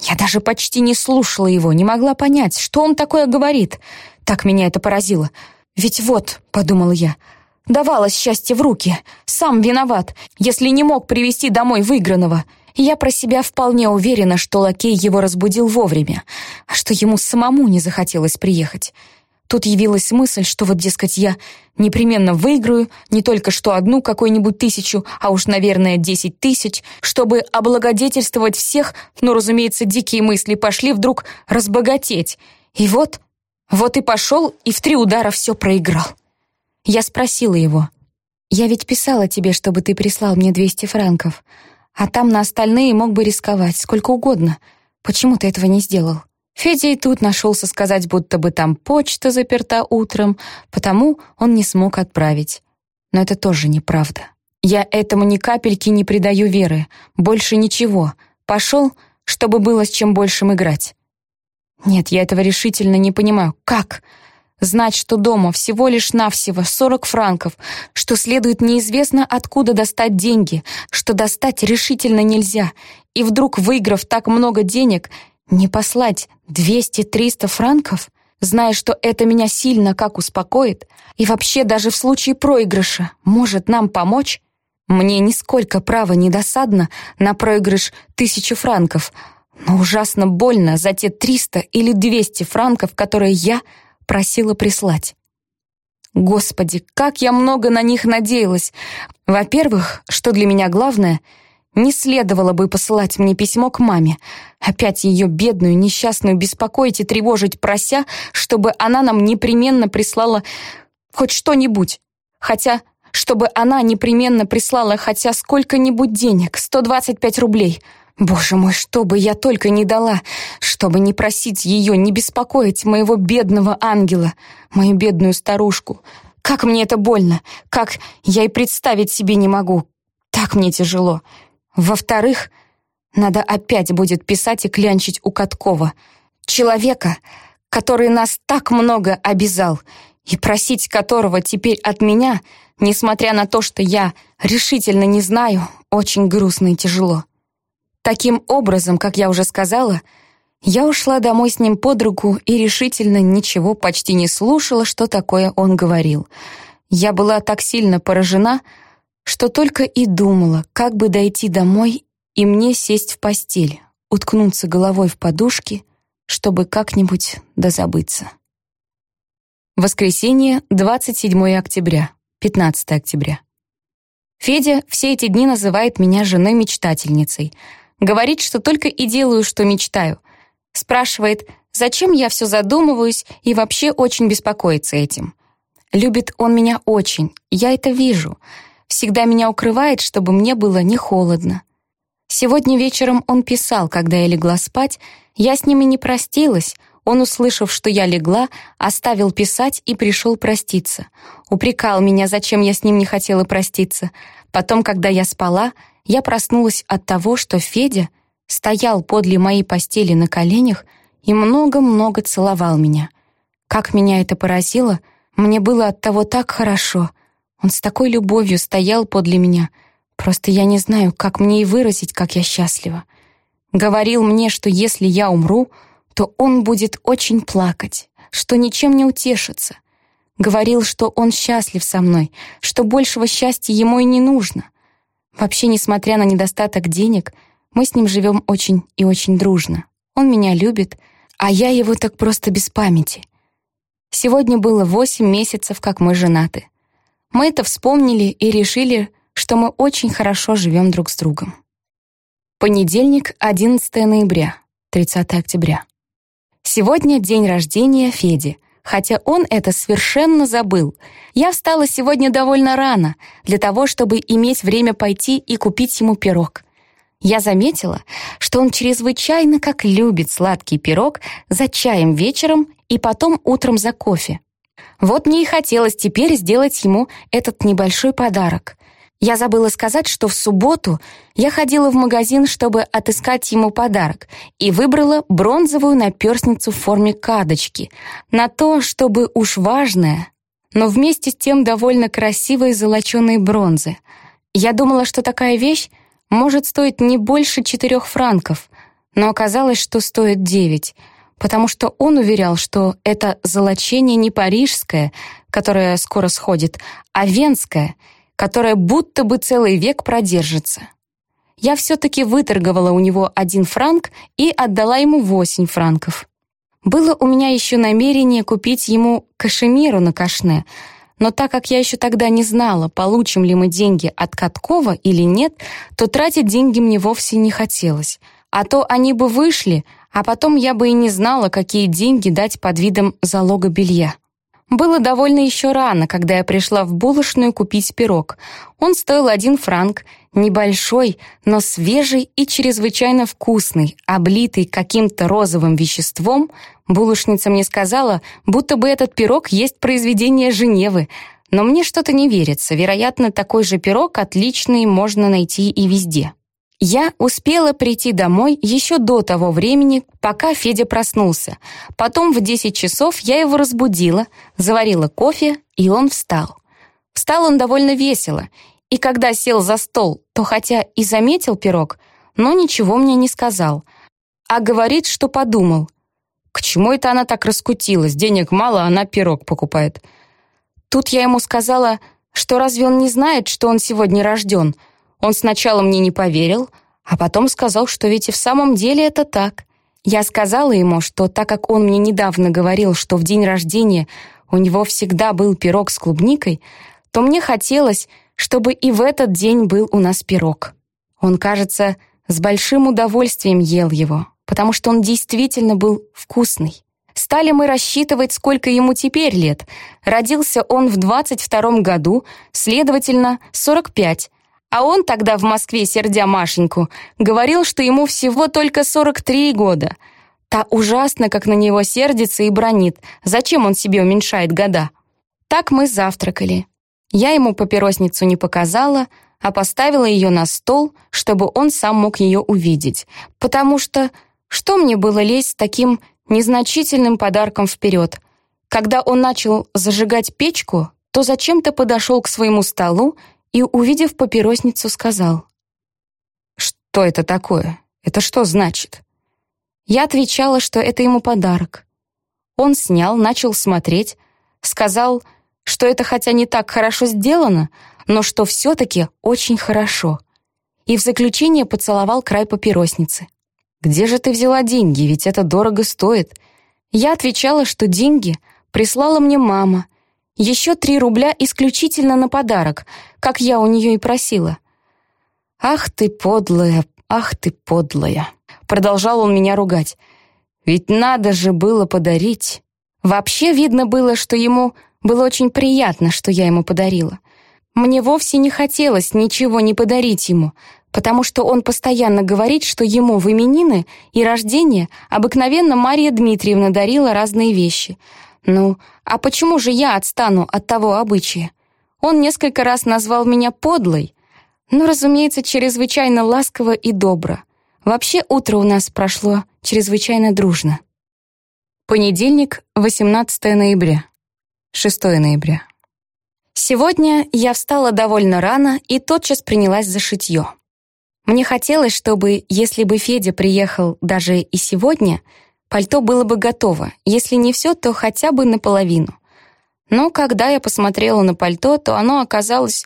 Я даже почти не слушала его, не могла понять, что он такое говорит. Так меня это поразило. «Ведь вот», — подумала я, — Давалось счастье в руки. Сам виноват, если не мог привести домой выигранного. Я про себя вполне уверена, что лакей его разбудил вовремя, а что ему самому не захотелось приехать. Тут явилась мысль, что вот, дескать, я непременно выиграю не только что одну какую-нибудь тысячу, а уж, наверное, десять тысяч, чтобы облагодетельствовать всех, но, разумеется, дикие мысли пошли вдруг разбогатеть. И вот, вот и пошел, и в три удара все проиграл. Я спросила его. «Я ведь писала тебе, чтобы ты прислал мне 200 франков, а там на остальные мог бы рисковать, сколько угодно. Почему ты этого не сделал?» Федя и тут нашелся сказать, будто бы там почта заперта утром, потому он не смог отправить. Но это тоже неправда. Я этому ни капельки не придаю веры. Больше ничего. Пошел, чтобы было с чем большим играть. Нет, я этого решительно не понимаю. Как? Знать, что дома всего лишь навсего 40 франков, что следует неизвестно откуда достать деньги, что достать решительно нельзя, и вдруг, выиграв так много денег, не послать 200-300 франков, зная, что это меня сильно как успокоит, и вообще даже в случае проигрыша может нам помочь, мне нисколько права не досадно на проигрыш тысячи франков, но ужасно больно за те 300 или 200 франков, которые я просила прислать. Господи, как я много на них надеялась. Во-первых, что для меня главное, Не следовало бы посылать мне письмо к маме. Опять ее бедную, несчастную беспокоить и тревожить, прося, чтобы она нам непременно прислала хоть что-нибудь. Хотя, чтобы она непременно прислала хотя сколько-нибудь денег, 125 рублей. Боже мой, что бы я только не дала, чтобы не просить ее, не беспокоить моего бедного ангела, мою бедную старушку. Как мне это больно, как я и представить себе не могу. Так мне тяжело. Во-вторых, надо опять будет писать и клянчить у Каткова. Человека, который нас так много обязал, и просить которого теперь от меня, несмотря на то, что я решительно не знаю, очень грустно и тяжело. Таким образом, как я уже сказала, я ушла домой с ним под руку и решительно ничего почти не слушала, что такое он говорил. Я была так сильно поражена, что только и думала, как бы дойти домой и мне сесть в постель, уткнуться головой в подушки, чтобы как-нибудь дозабыться. Воскресенье, 27 октября, 15 октября. Федя все эти дни называет меня женой-мечтательницей. Говорит, что только и делаю, что мечтаю. Спрашивает, зачем я все задумываюсь и вообще очень беспокоится этим. Любит он меня очень, я это вижу — всегда меня укрывает, чтобы мне было не холодно. Сегодня вечером он писал, когда я легла спать, я с ними не простилась, он, услышав, что я легла, оставил писать и пришел проститься. Упрекал меня, зачем я с ним не хотела проститься. Потом, когда я спала, я проснулась от того, что Федя стоял подле моей постели на коленях и много-много целовал меня. Как меня это поразило, мне было от того так хорошо — он с такой любовью стоял подле меня. Просто я не знаю, как мне и выразить, как я счастлива. Говорил мне, что если я умру, то он будет очень плакать, что ничем не утешится. Говорил, что он счастлив со мной, что большего счастья ему и не нужно. Вообще, несмотря на недостаток денег, мы с ним живем очень и очень дружно. Он меня любит, а я его так просто без памяти. Сегодня было восемь месяцев, как мы женаты. Мы это вспомнили и решили, что мы очень хорошо живем друг с другом. Понедельник, 11 ноября, 30 октября. Сегодня день рождения Феди, хотя он это совершенно забыл. Я встала сегодня довольно рано, для того, чтобы иметь время пойти и купить ему пирог. Я заметила, что он чрезвычайно как любит сладкий пирог за чаем вечером и потом утром за кофе. Вот мне и хотелось теперь сделать ему этот небольшой подарок. Я забыла сказать, что в субботу я ходила в магазин, чтобы отыскать ему подарок, и выбрала бронзовую наперстницу в форме кадочки, на то, чтобы уж важное, но вместе с тем довольно красивой золоченой бронзы. Я думала, что такая вещь может стоить не больше четырех франков, но оказалось, что стоит девять — потому что он уверял, что это золочение не парижское, которое скоро сходит, а венское, которое будто бы целый век продержится. Я все-таки выторговала у него один франк и отдала ему восемь франков. Было у меня еще намерение купить ему кашемиру на кашне, но так как я еще тогда не знала, получим ли мы деньги от Каткова или нет, то тратить деньги мне вовсе не хотелось, а то они бы вышли, а потом я бы и не знала, какие деньги дать под видом залога белья. Было довольно еще рано, когда я пришла в булочную купить пирог. Он стоил один франк, небольшой, но свежий и чрезвычайно вкусный, облитый каким-то розовым веществом. Булочница мне сказала, будто бы этот пирог есть произведение Женевы, но мне что-то не верится. Вероятно, такой же пирог отличный можно найти и везде. Я успела прийти домой еще до того времени, пока Федя проснулся. Потом в 10 часов я его разбудила, заварила кофе, и он встал. Встал он довольно весело, и когда сел за стол, то хотя и заметил пирог, но ничего мне не сказал, а говорит, что подумал. К чему это она так раскутилась? Денег мало, она пирог покупает. Тут я ему сказала, что разве он не знает, что он сегодня рожден — он сначала мне не поверил, а потом сказал, что ведь и в самом деле это так. Я сказала ему, что так как он мне недавно говорил, что в день рождения у него всегда был пирог с клубникой, то мне хотелось, чтобы и в этот день был у нас пирог. Он, кажется, с большим удовольствием ел его, потому что он действительно был вкусный. Стали мы рассчитывать, сколько ему теперь лет. Родился он в 22 году, следовательно, 45. А он тогда в Москве, сердя Машеньку, говорил, что ему всего только 43 года. Та ужасно, как на него сердится и бронит. Зачем он себе уменьшает года? Так мы завтракали. Я ему папиросницу не показала, а поставила ее на стол, чтобы он сам мог ее увидеть. Потому что что мне было лезть с таким незначительным подарком вперед? Когда он начал зажигать печку, то зачем-то подошел к своему столу и, увидев папиросницу, сказал. «Что это такое? Это что значит?» Я отвечала, что это ему подарок. Он снял, начал смотреть, сказал, что это хотя не так хорошо сделано, но что все-таки очень хорошо. И в заключение поцеловал край папиросницы. «Где же ты взяла деньги? Ведь это дорого стоит». Я отвечала, что деньги прислала мне мама. Еще три рубля исключительно на подарок, как я у нее и просила. «Ах ты подлая, ах ты подлая!» Продолжал он меня ругать. «Ведь надо же было подарить». Вообще видно было, что ему было очень приятно, что я ему подарила. Мне вовсе не хотелось ничего не подарить ему, потому что он постоянно говорит, что ему в именины и рождение обыкновенно Мария Дмитриевна дарила разные вещи. Ну, а почему же я отстану от того обычая? Он несколько раз назвал меня подлой, но, разумеется, чрезвычайно ласково и добро. Вообще утро у нас прошло чрезвычайно дружно. Понедельник, 18 ноября. 6 ноября. Сегодня я встала довольно рано и тотчас принялась за шитье. Мне хотелось, чтобы, если бы Федя приехал даже и сегодня, пальто было бы готово, если не все, то хотя бы наполовину. Но когда я посмотрела на пальто, то оно оказалось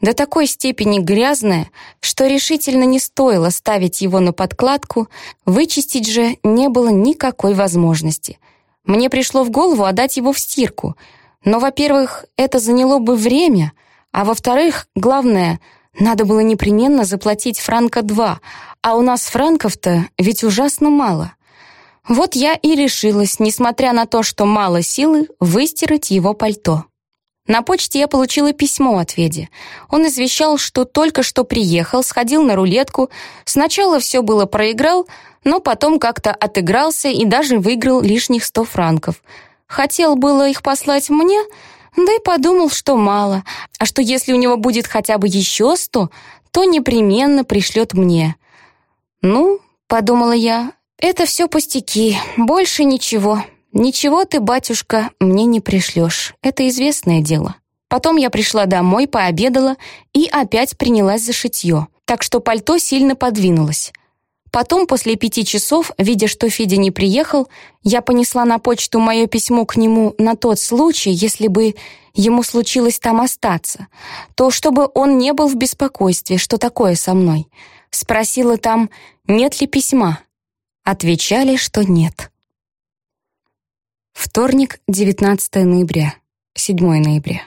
до такой степени грязное, что решительно не стоило ставить его на подкладку, вычистить же не было никакой возможности. Мне пришло в голову отдать его в стирку — но, во-первых, это заняло бы время, а во-вторых, главное, надо было непременно заплатить франка два, а у нас франков-то ведь ужасно мало. Вот я и решилась, несмотря на то, что мало силы, выстирать его пальто. На почте я получила письмо от Веди. Он извещал, что только что приехал, сходил на рулетку. Сначала все было проиграл, но потом как-то отыгрался и даже выиграл лишних сто франков — Хотел было их послать мне, да и подумал, что мало, а что если у него будет хотя бы еще сто, то непременно пришлет мне. «Ну, — подумала я, — это все пустяки, больше ничего. Ничего ты, батюшка, мне не пришлешь, это известное дело». Потом я пришла домой, пообедала и опять принялась за шитье, так что пальто сильно подвинулось. Потом, после пяти часов, видя, что Федя не приехал, я понесла на почту мое письмо к нему на тот случай, если бы ему случилось там остаться, то чтобы он не был в беспокойстве, что такое со мной. Спросила там, нет ли письма. Отвечали, что нет. Вторник, 19 ноября, 7 ноября.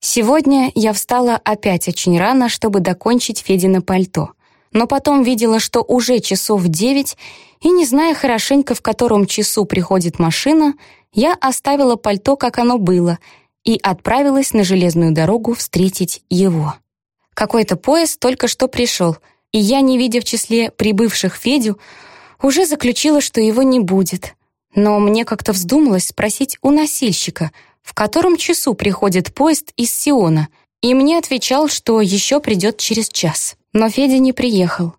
Сегодня я встала опять очень рано, чтобы докончить Федино пальто но потом видела, что уже часов девять, и, не зная хорошенько, в котором часу приходит машина, я оставила пальто, как оно было, и отправилась на железную дорогу встретить его. Какой-то поезд только что пришел, и я, не видя в числе прибывших Федю, уже заключила, что его не будет. Но мне как-то вздумалось спросить у носильщика, в котором часу приходит поезд из Сиона, и мне отвечал, что еще придет через час но Федя не приехал.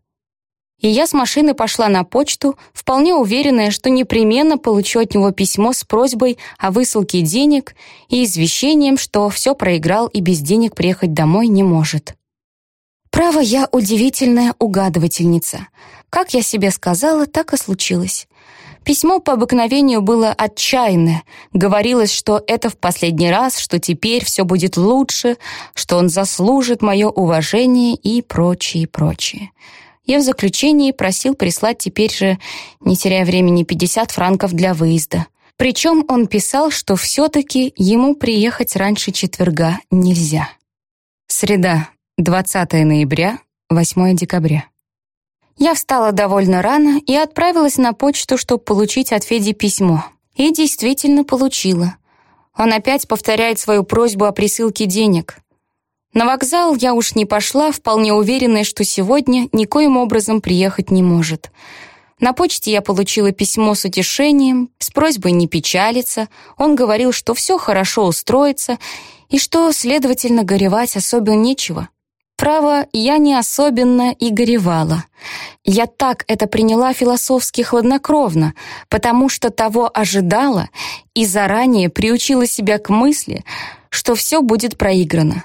И я с машины пошла на почту, вполне уверенная, что непременно получу от него письмо с просьбой о высылке денег и извещением, что все проиграл и без денег приехать домой не может. Право, я удивительная угадывательница. Как я себе сказала, так и случилось. Письмо по обыкновению было отчаянное. Говорилось, что это в последний раз, что теперь все будет лучше, что он заслужит мое уважение и прочее, прочее. Я в заключении просил прислать теперь же, не теряя времени, 50 франков для выезда. Причем он писал, что все-таки ему приехать раньше четверга нельзя. Среда, 20 ноября, 8 декабря. Я встала довольно рано и отправилась на почту, чтобы получить от Феди письмо. И действительно получила. Он опять повторяет свою просьбу о присылке денег. На вокзал я уж не пошла, вполне уверенная, что сегодня никоим образом приехать не может. На почте я получила письмо с утешением, с просьбой не печалиться. Он говорил, что все хорошо устроится и что, следовательно, горевать особенно нечего. Право, я не особенно и горевала. Я так это приняла философски хладнокровно, потому что того ожидала и заранее приучила себя к мысли, что все будет проиграно.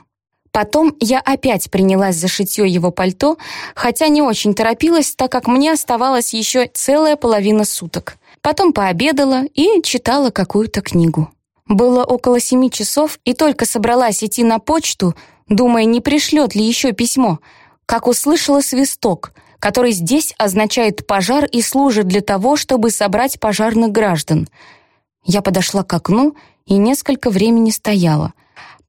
Потом я опять принялась за шитье его пальто, хотя не очень торопилась, так как мне оставалось еще целая половина суток. Потом пообедала и читала какую-то книгу. Было около семи часов, и только собралась идти на почту, думая, не пришлет ли еще письмо, как услышала свисток, который здесь означает пожар и служит для того, чтобы собрать пожарных граждан. Я подошла к окну и несколько времени стояла —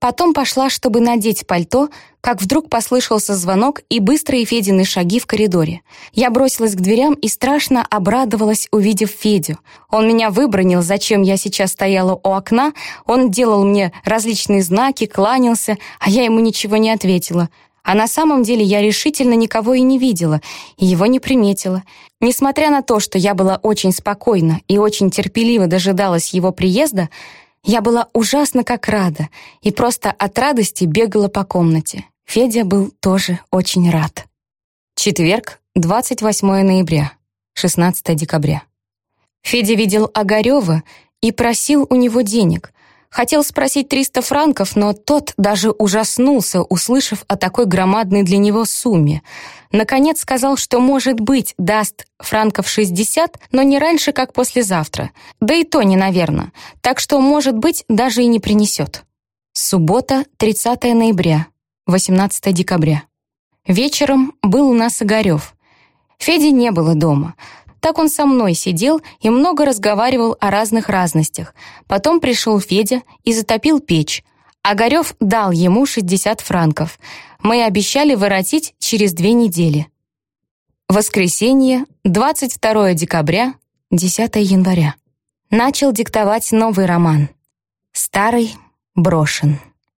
Потом пошла, чтобы надеть пальто, как вдруг послышался звонок и быстрые Федины шаги в коридоре. Я бросилась к дверям и страшно обрадовалась, увидев Федю. Он меня выбронил, зачем я сейчас стояла у окна, он делал мне различные знаки, кланялся, а я ему ничего не ответила. А на самом деле я решительно никого и не видела, и его не приметила. Несмотря на то, что я была очень спокойна и очень терпеливо дожидалась его приезда, я была ужасно как рада и просто от радости бегала по комнате. Федя был тоже очень рад. Четверг, 28 ноября, 16 декабря. Федя видел Огарева и просил у него денег. Хотел спросить 300 франков, но тот даже ужаснулся, услышав о такой громадной для него сумме. Наконец сказал, что, может быть, даст франков 60, но не раньше, как послезавтра. Да и то не наверно. Так что, может быть, даже и не принесет. Суббота, 30 ноября, 18 декабря. Вечером был у нас Огарев. Феди не было дома. Так он со мной сидел и много разговаривал о разных разностях. Потом пришел Федя и затопил печь. Огарев дал ему 60 франков. Мы обещали воротить через две недели. Воскресенье, 22 декабря, 10 января. Начал диктовать новый роман. Старый брошен.